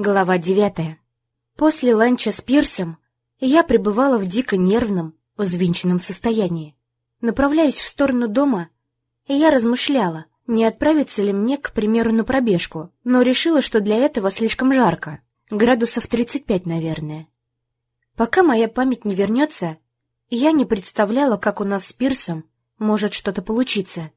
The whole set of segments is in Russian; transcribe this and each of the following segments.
Глава девятая. После ланча с Пирсом я пребывала в дико нервном, взвинченном состоянии. Направляясь в сторону дома, я размышляла, не отправиться ли мне, к примеру, на пробежку, но решила, что для этого слишком жарко, градусов 35, наверное. Пока моя память не вернется, я не представляла, как у нас с Пирсом может что-то получиться.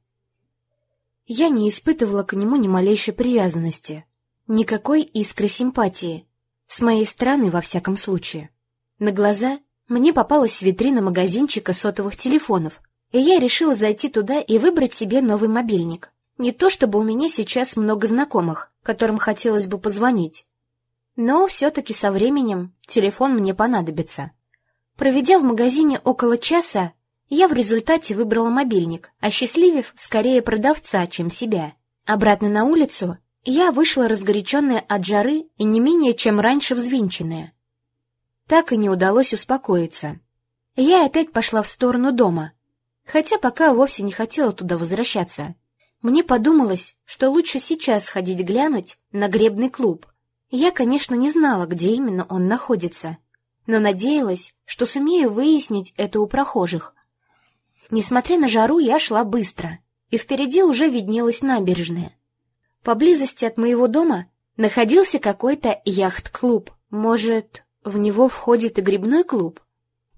Я не испытывала к нему ни малейшей привязанности — Никакой искры симпатии. С моей стороны, во всяком случае. На глаза мне попалась витрина магазинчика сотовых телефонов, и я решила зайти туда и выбрать себе новый мобильник. Не то чтобы у меня сейчас много знакомых, которым хотелось бы позвонить. Но все-таки со временем телефон мне понадобится. Проведя в магазине около часа, я в результате выбрала мобильник, осчастливив скорее продавца, чем себя. Обратно на улицу я вышла разгоряченная от жары и не менее чем раньше взвинченная. Так и не удалось успокоиться. Я опять пошла в сторону дома, хотя пока вовсе не хотела туда возвращаться. Мне подумалось, что лучше сейчас ходить глянуть на гребный клуб. Я, конечно, не знала, где именно он находится, но надеялась, что сумею выяснить это у прохожих. Несмотря на жару, я шла быстро, и впереди уже виднелась набережная. Поблизости от моего дома находился какой-то яхт-клуб. Может, в него входит и грибной клуб?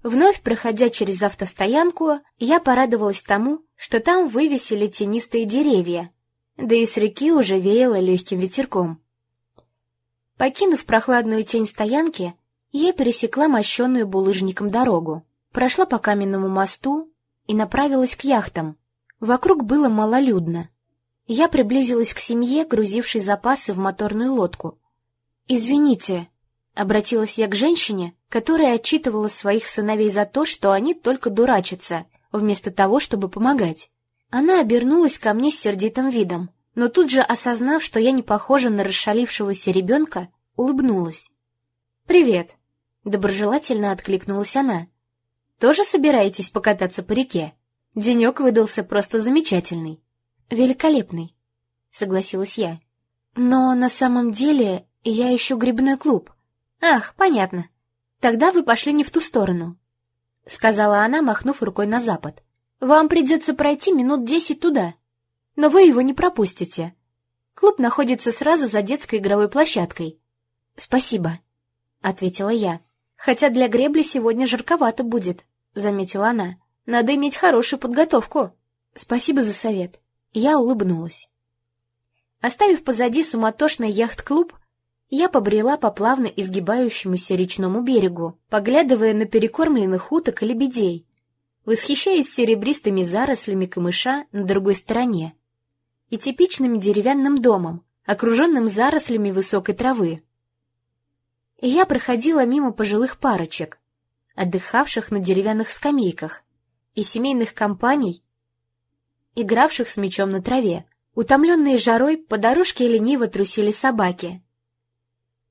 Вновь проходя через автостоянку, я порадовалась тому, что там вывесили тенистые деревья, да и с реки уже веяло легким ветерком. Покинув прохладную тень стоянки, я пересекла мощенную булыжником дорогу, прошла по каменному мосту и направилась к яхтам. Вокруг было малолюдно. Я приблизилась к семье, грузившей запасы в моторную лодку. «Извините», — обратилась я к женщине, которая отчитывала своих сыновей за то, что они только дурачатся, вместо того, чтобы помогать. Она обернулась ко мне с сердитым видом, но тут же, осознав, что я не похожа на расшалившегося ребенка, улыбнулась. «Привет», — доброжелательно откликнулась она. «Тоже собираетесь покататься по реке? Денек выдался просто замечательный». «Великолепный», — согласилась я. «Но на самом деле я ищу грибной клуб». «Ах, понятно. Тогда вы пошли не в ту сторону», — сказала она, махнув рукой на запад. «Вам придется пройти минут десять туда, но вы его не пропустите. Клуб находится сразу за детской игровой площадкой». «Спасибо», — ответила я. «Хотя для гребли сегодня жарковато будет», — заметила она. «Надо иметь хорошую подготовку». «Спасибо за совет», я улыбнулась. Оставив позади суматошный яхт-клуб, я побрела по плавно изгибающемуся речному берегу, поглядывая на перекормленных уток и лебедей, восхищаясь серебристыми зарослями камыша на другой стороне и типичным деревянным домом, окруженным зарослями высокой травы. И я проходила мимо пожилых парочек, отдыхавших на деревянных скамейках, и семейных компаний, игравших с мячом на траве. Утомленные жарой по дорожке лениво трусили собаки.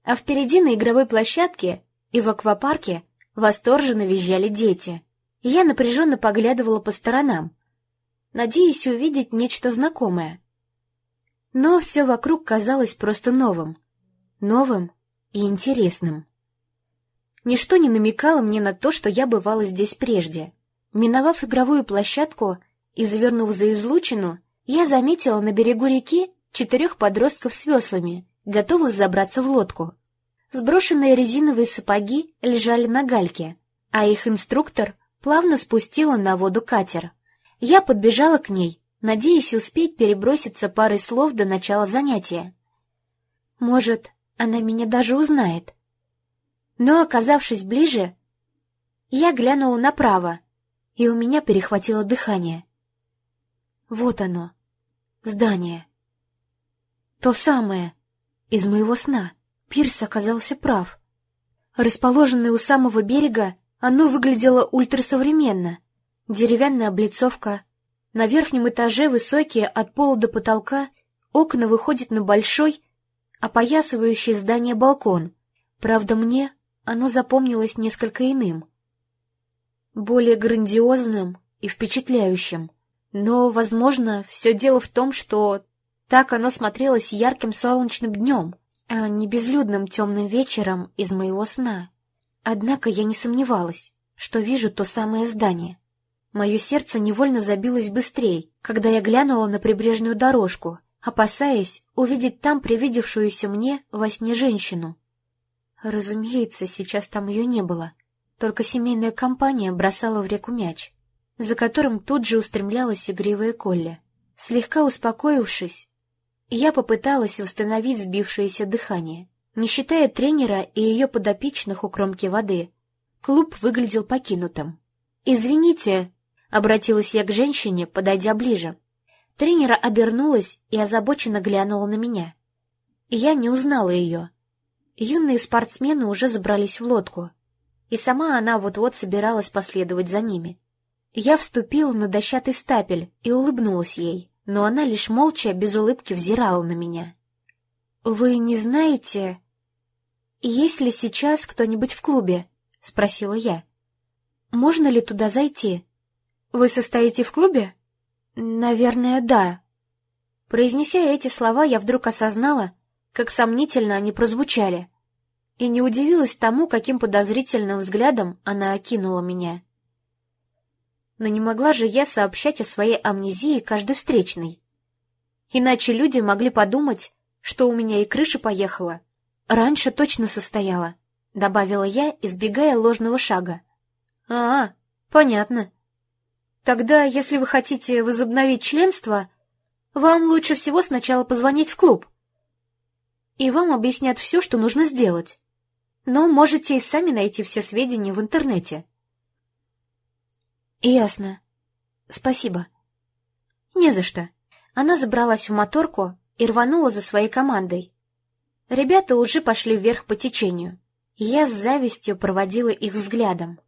А впереди на игровой площадке и в аквапарке восторженно визжали дети. я напряженно поглядывала по сторонам, надеясь увидеть нечто знакомое. Но все вокруг казалось просто новым. Новым и интересным. Ничто не намекало мне на то, что я бывала здесь прежде. Миновав игровую площадку, и, завернув за излучину, я заметила на берегу реки четырех подростков с веслами, готовых забраться в лодку. Сброшенные резиновые сапоги лежали на гальке, а их инструктор плавно спустила на воду катер. Я подбежала к ней, надеясь успеть переброситься парой слов до начала занятия. Может, она меня даже узнает. Но, оказавшись ближе, я глянула направо, и у меня перехватило дыхание. Вот оно, здание. То самое, из моего сна. Пирс оказался прав. Расположенное у самого берега, оно выглядело ультрасовременно. Деревянная облицовка. На верхнем этаже высокие от пола до потолка окна выходят на большой, опоясывающий здание балкон. Правда, мне оно запомнилось несколько иным. Более грандиозным и впечатляющим. Но, возможно, все дело в том, что так оно смотрелось ярким солнечным днем. а не безлюдным темным вечером из моего сна. Однако я не сомневалась, что вижу то самое здание. Мое сердце невольно забилось быстрее, когда я глянула на прибрежную дорожку, опасаясь увидеть там привидевшуюся мне во сне женщину. Разумеется, сейчас там ее не было, только семейная компания бросала в реку мяч, за которым тут же устремлялась игривая Колля. Слегка успокоившись, я попыталась восстановить сбившееся дыхание. Не считая тренера и ее подопечных у кромки воды, клуб выглядел покинутым. «Извините», — обратилась я к женщине, подойдя ближе. Тренера обернулась и озабоченно глянула на меня. Я не узнала ее. Юные спортсмены уже забрались в лодку, и сама она вот-вот собиралась последовать за ними. Я вступила на дощатый стапель и улыбнулась ей но она лишь молча, без улыбки взирала на меня. «Вы не знаете, есть ли сейчас кто-нибудь в клубе?» — спросила я. «Можно ли туда зайти? Вы состоите в клубе?» «Наверное, да». Произнеся эти слова, я вдруг осознала, как сомнительно они прозвучали, и не удивилась тому, каким подозрительным взглядом она окинула меня но не могла же я сообщать о своей амнезии каждой встречной. Иначе люди могли подумать, что у меня и крыша поехала. Раньше точно состояла, — добавила я, избегая ложного шага. — А, понятно. Тогда, если вы хотите возобновить членство, вам лучше всего сначала позвонить в клуб. И вам объяснят все, что нужно сделать. Но можете и сами найти все сведения в интернете. «Ясно. Спасибо». «Не за что». Она забралась в моторку и рванула за своей командой. Ребята уже пошли вверх по течению. Я с завистью проводила их взглядом,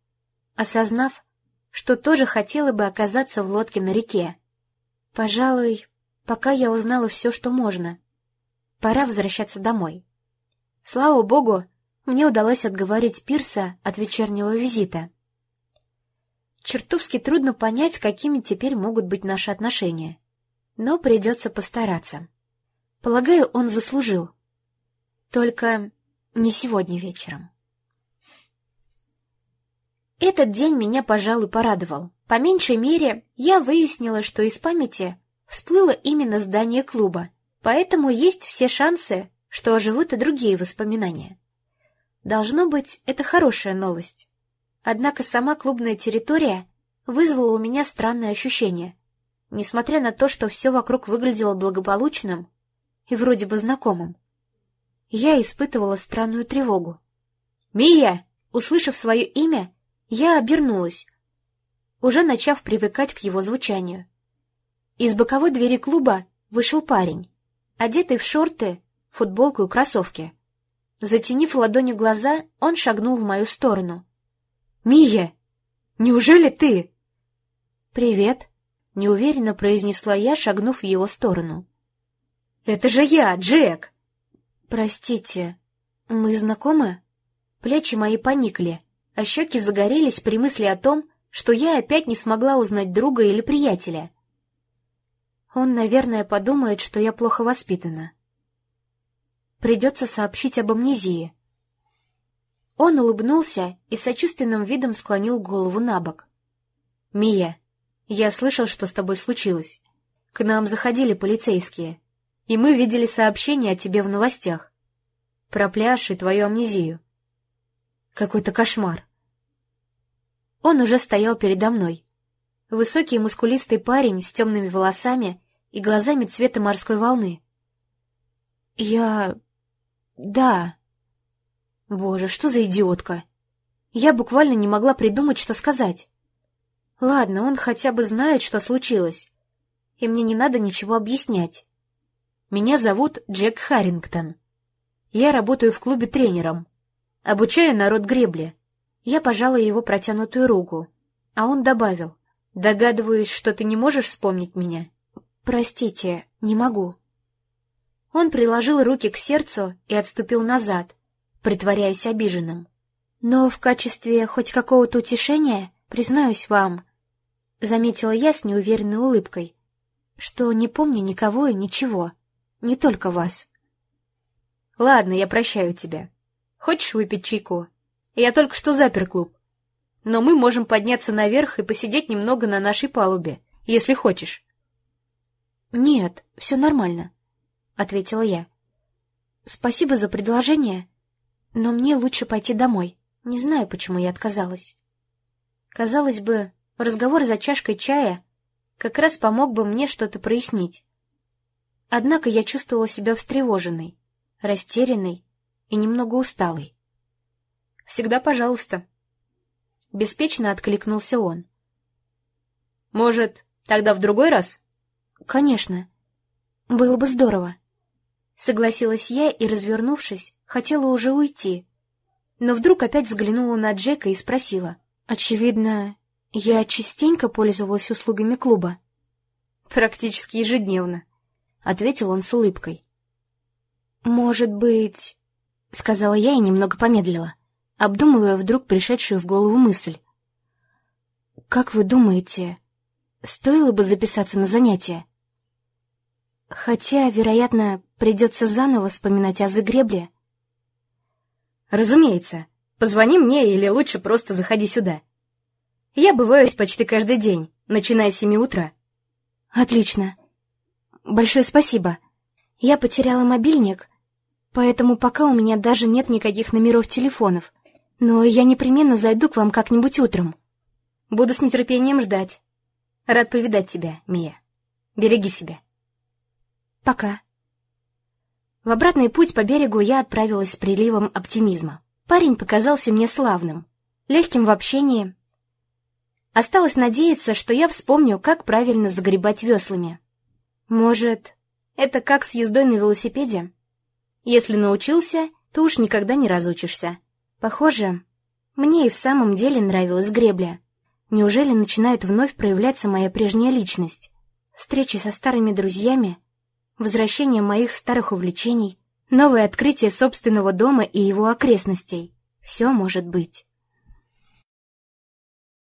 осознав, что тоже хотела бы оказаться в лодке на реке. Пожалуй, пока я узнала все, что можно. Пора возвращаться домой. Слава богу, мне удалось отговорить Пирса от вечернего визита. Чертовски трудно понять, какими теперь могут быть наши отношения. Но придется постараться. Полагаю, он заслужил. Только не сегодня вечером. Этот день меня, пожалуй, порадовал. По меньшей мере, я выяснила, что из памяти всплыло именно здание клуба, поэтому есть все шансы, что оживут и другие воспоминания. Должно быть, это хорошая новость. Однако сама клубная территория вызвала у меня странное ощущение. Несмотря на то, что все вокруг выглядело благополучным и вроде бы знакомым, я испытывала странную тревогу. «Мия!» Услышав свое имя, я обернулась, уже начав привыкать к его звучанию. Из боковой двери клуба вышел парень, одетый в шорты, футболку и кроссовки. Затенив ладонью глаза, он шагнул в мою сторону. «Мия, неужели ты?» «Привет», — неуверенно произнесла я, шагнув в его сторону. «Это же я, Джек!» «Простите, мы знакомы?» Плечи мои поникли, а щеки загорелись при мысли о том, что я опять не смогла узнать друга или приятеля. Он, наверное, подумает, что я плохо воспитана. Придется сообщить об амнезии. Он улыбнулся и сочувственным видом склонил голову на бок. «Мия, я слышал, что с тобой случилось. К нам заходили полицейские, и мы видели сообщение о тебе в новостях. Про пляж и твою амнезию. Какой-то кошмар». Он уже стоял передо мной. Высокий мускулистый парень с темными волосами и глазами цвета морской волны. «Я... да...» Боже, что за идиотка! Я буквально не могла придумать, что сказать. Ладно, он хотя бы знает, что случилось, и мне не надо ничего объяснять. Меня зовут Джек Харрингтон. Я работаю в клубе тренером. Обучаю народ гребли. Я пожала его протянутую руку, а он добавил. Догадываюсь, что ты не можешь вспомнить меня. Простите, не могу. Он приложил руки к сердцу и отступил назад, притворяясь обиженным. Но в качестве хоть какого-то утешения, признаюсь вам, заметила я с неуверенной улыбкой, что не помню никого и ничего, не только вас. Ладно, я прощаю тебя. Хочешь выпить чайку? Я только что запер клуб. Но мы можем подняться наверх и посидеть немного на нашей палубе, если хочешь. Нет, все нормально, — ответила я. Спасибо за предложение, но мне лучше пойти домой. Не знаю, почему я отказалась. Казалось бы, разговор за чашкой чая как раз помог бы мне что-то прояснить. Однако я чувствовала себя встревоженной, растерянной и немного усталой. «Всегда пожалуйста», — беспечно откликнулся он. «Может, тогда в другой раз?» «Конечно. Было бы здорово». Согласилась я и, развернувшись, хотела уже уйти. Но вдруг опять взглянула на Джека и спросила. «Очевидно, я частенько пользовалась услугами клуба?» «Практически ежедневно», — ответил он с улыбкой. «Может быть...» — сказала я и немного помедлила, обдумывая вдруг пришедшую в голову мысль. «Как вы думаете, стоило бы записаться на занятия?» Хотя, вероятно, придется заново вспоминать азы гребли. Разумеется. Позвони мне или лучше просто заходи сюда. Я бываю здесь почти каждый день, начиная с семи утра. Отлично. Большое спасибо. Я потеряла мобильник, поэтому пока у меня даже нет никаких номеров телефонов. Но я непременно зайду к вам как-нибудь утром. Буду с нетерпением ждать. Рад повидать тебя, Мия. Береги себя. Пока. В обратный путь по берегу я отправилась с приливом оптимизма. Парень показался мне славным, легким в общении. Осталось надеяться, что я вспомню, как правильно загребать веслами. Может, это как с ездой на велосипеде? Если научился, то уж никогда не разучишься. Похоже, мне и в самом деле нравилась гребля. Неужели начинает вновь проявляться моя прежняя личность? Встречи со старыми друзьями — возвращение моих старых увлечений, новое открытие собственного дома и его окрестностей. Все может быть.